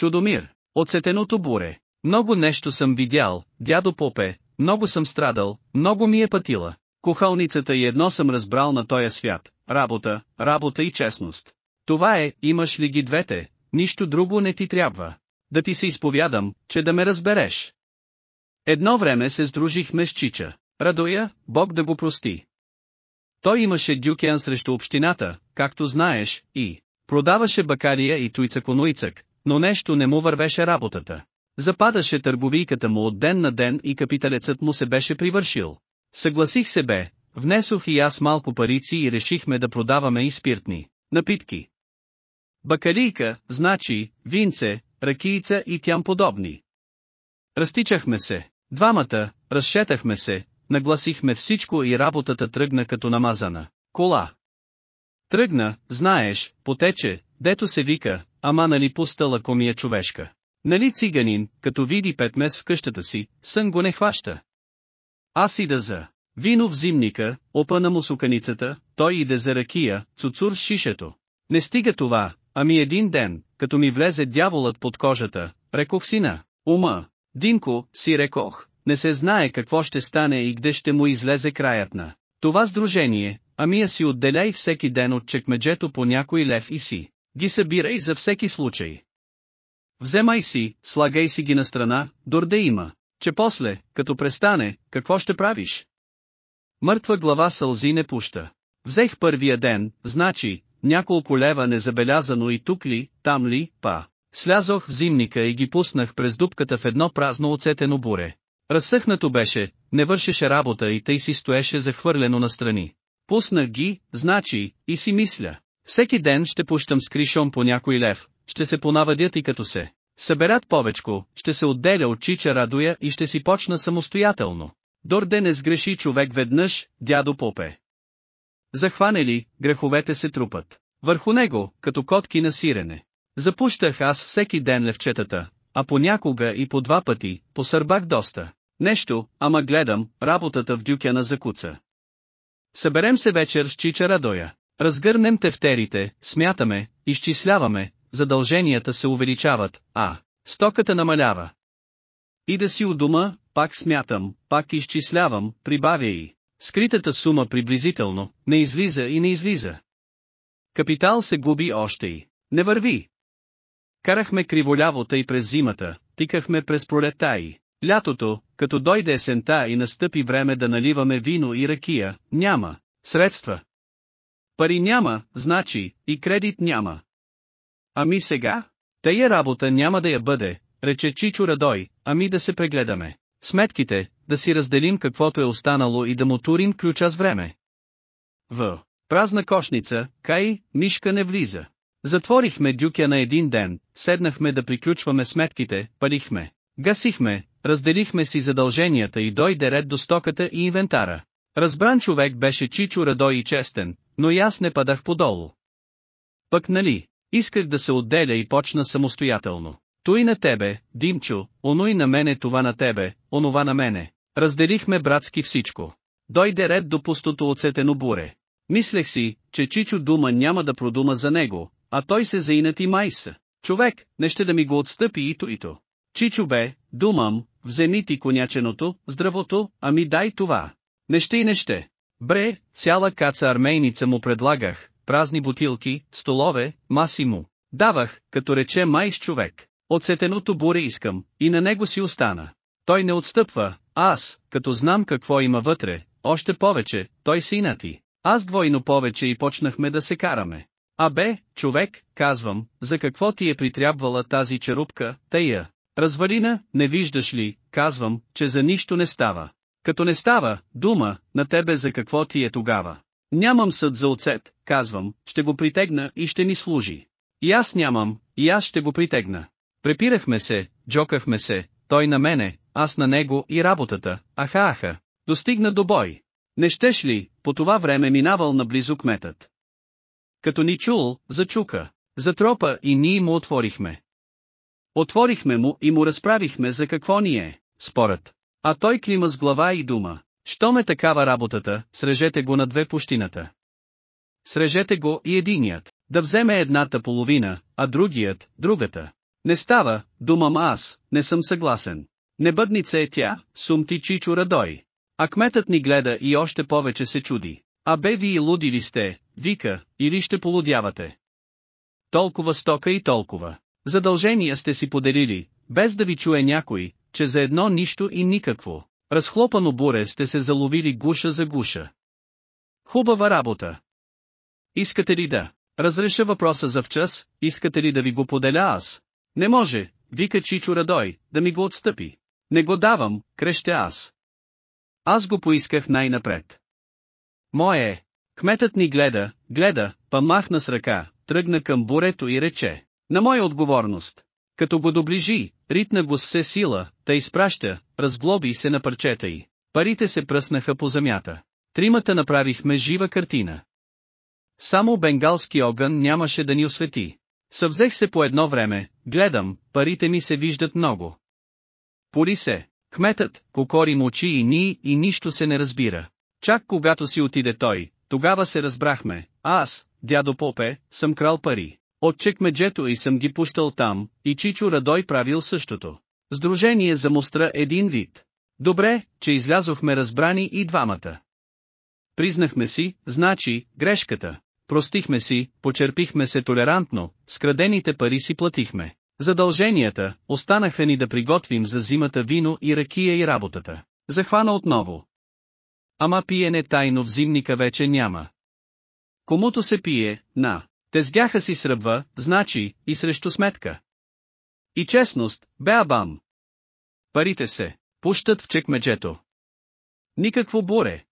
Чудомир, оцетеното буре. Много нещо съм видял, дядо Попе, много съм страдал, много ми е пътила. Кухалницата и едно съм разбрал на този свят, работа, работа и честност. Това е, имаш ли ги двете, нищо друго не ти трябва. Да ти се изповядам, че да ме разбереш. Едно време се сдружихме с Чича. Радоя, Бог да го прости. Той имаше дюкян срещу общината, както знаеш, и продаваше бакария и туйцаконуйцък, но нещо не му вървеше работата. Западаше търговийката му от ден на ден и капиталецът му се беше привършил. Съгласих се бе, внесох и аз малко парици и решихме да продаваме и спиртни напитки. Бакалийка, значи, винце, ракийца и тям подобни. Разтичахме се, двамата, разшетахме се, нагласихме всичко и работата тръгна като намазана. Кола. Тръгна, знаеш, потече, дето се вика, ама нали пустала комия човешка. Нали циганин, като види петмес в къщата си, сън го не хваща. Аз ида за вино в зимника, опана му суканицата, той иде за ракия, цуцур с шишето. Не стига това, ами един ден, като ми влезе дяволът под кожата, рекох сина, ума, Динко, си рекох, не се знае какво ще стане и къде ще му излезе краят на това сдружение, ами я си отделяй всеки ден от чекмеджето по някой лев и си. Ги събирай за всеки случай. Вземай си, слагай си ги на страна, дорде има, че после, като престане, какво ще правиш? Мъртва глава сълзи не пуща. Взех първия ден, значи, няколко лева незабелязано и тук ли, там ли, па. Слязох в зимника и ги пуснах през дупката в едно празно оцетено буре. Разсъхнато беше, не вършеше работа и тъй си стоеше захвърлено настрани. Пуснах ги, значи, и си мисля. Всеки ден ще пущам с кришом по някой лев, ще се понавадят и като се. Съберат повечко, ще се отделя от чича Радоя и ще си почна самостоятелно. Дорде не сгреши човек веднъж, дядо Попе. Захване ли, греховете се трупат. Върху него, като котки на сирене. Запущах аз всеки ден левчетата, а понякога и по два пъти, посърбах доста. Нещо, ама гледам, работата в дюкяна закуца. Съберем се вечер с Чича Радоя. Разгърнем тефтерите, смятаме, изчисляваме, задълженията се увеличават, а стоката намалява. И да си у дома, пак смятам, пак изчислявам, прибавя и. Скритата сума приблизително, не излиза и не излиза. Капитал се губи още и. Не върви. Карахме криволяво тъй през зимата, тикахме през пролета и. Лятото, като дойде есента и настъпи време да наливаме вино и ракия, няма. Средства. Пари няма, значи, и кредит няма. Ами сега? Тая работа няма да я бъде, рече Чичо Радой, ами да се прегледаме. Сметките, да си разделим каквото е останало и да му турим ключа с време. В. Празна кошница, кай, мишка не влиза. Затворихме дюкя на един ден, седнахме да приключваме сметките, парихме. Гасихме, разделихме си задълженията и дойде ред до стоката и инвентара. Разбран човек беше Чичо Радой и честен, но и аз не падах подолу. Пък нали, исках да се отделя и почна самостоятелно. Той на тебе, Димчо, оно и на мене това на тебе, онова на мене. Разделихме братски всичко. Дойде ред до пустото оцетено буре. Мислех си, че Чичо дума няма да продума за него, а той се заинати майса. Човек, не ще да ми го отстъпи ито ито. Чичо бе, думам, вземи ти коняченото, здравото, ами дай това. Не ще и не ще. Бре, цяла каца армейница му предлагах, празни бутилки, столове, маси му. Давах, като рече майс човек. Оцетеното буре искам, и на него си остана. Той не отстъпва, аз, като знам какво има вътре, още повече, той се инати. Аз двойно повече и почнахме да се караме. А бе, човек, казвам, за какво ти е притрябвала тази черупка, тая? Развалина, не виждаш ли, казвам, че за нищо не става. Като не става, дума, на тебе за какво ти е тогава. Нямам съд за оцет, казвам, ще го притегна и ще ми служи. И аз нямам, и аз ще го притегна. Препирахме се, джокахме се, той на мене, аз на него и работата, аха-аха, достигна до бой. Не щеш ли, по това време минавал наблизо кметът. Като ни чул, зачука, затропа и ние му отворихме. Отворихме му и му разправихме за какво ни е, спорът. А той клима с глава и дума. Що ме такава работата, срежете го на две пущината. Срежете го и единият, да вземе едната половина, а другият, другата. Не става, думам аз, не съм съгласен. Небъдница е тя, сумти Чичо Радой. А кметът ни гледа и още повече се чуди. А бе вие луди ли сте, вика, или ще полудявате. Толкова стока и толкова. Задължения сте си поделили, без да ви чуе някой, че за едно нищо и никакво. Разхлопано буре сте се заловили гуша за гуша. Хубава работа. Искате ли да разреша въпроса за вчас, искате ли да ви го поделя аз? Не може, вика Чичо Радой, да ми го отстъпи. Не го давам, крещя аз. Аз го поисках най-напред. Мое е. Кметът ни гледа, гледа, па махна с ръка, тръгна към бурето и рече. На моя отговорност. Като го доближи, ритна го с все сила, та изпраща, разглоби се на парчета й. Парите се пръснаха по земята. Тримата направихме жива картина. Само бенгалски огън нямаше да ни освети. Съвзех се по едно време, гледам, парите ми се виждат много. Поли се, кметът, покори му очи и ни, и нищо се не разбира. Чак когато си отиде той, тогава се разбрахме, аз, дядо Попе, съм крал пари. От чекмеджето и съм ги пущал там, и Чичо Радой правил същото. Сдружение за мостра един вид. Добре, че излязохме разбрани и двамата. Признахме си, значи, грешката. Простихме си, почерпихме се толерантно, скрадените пари си платихме. Задълженията, останаха ни да приготвим за зимата вино и ракия и работата. Захвана отново. Ама пиене тайно в зимника вече няма. Комуто се пие, на. Тезгяха си сръбва, значи, и срещу сметка. И честност, беабам. Парите се, пущат в чекмеджето. Никакво буре.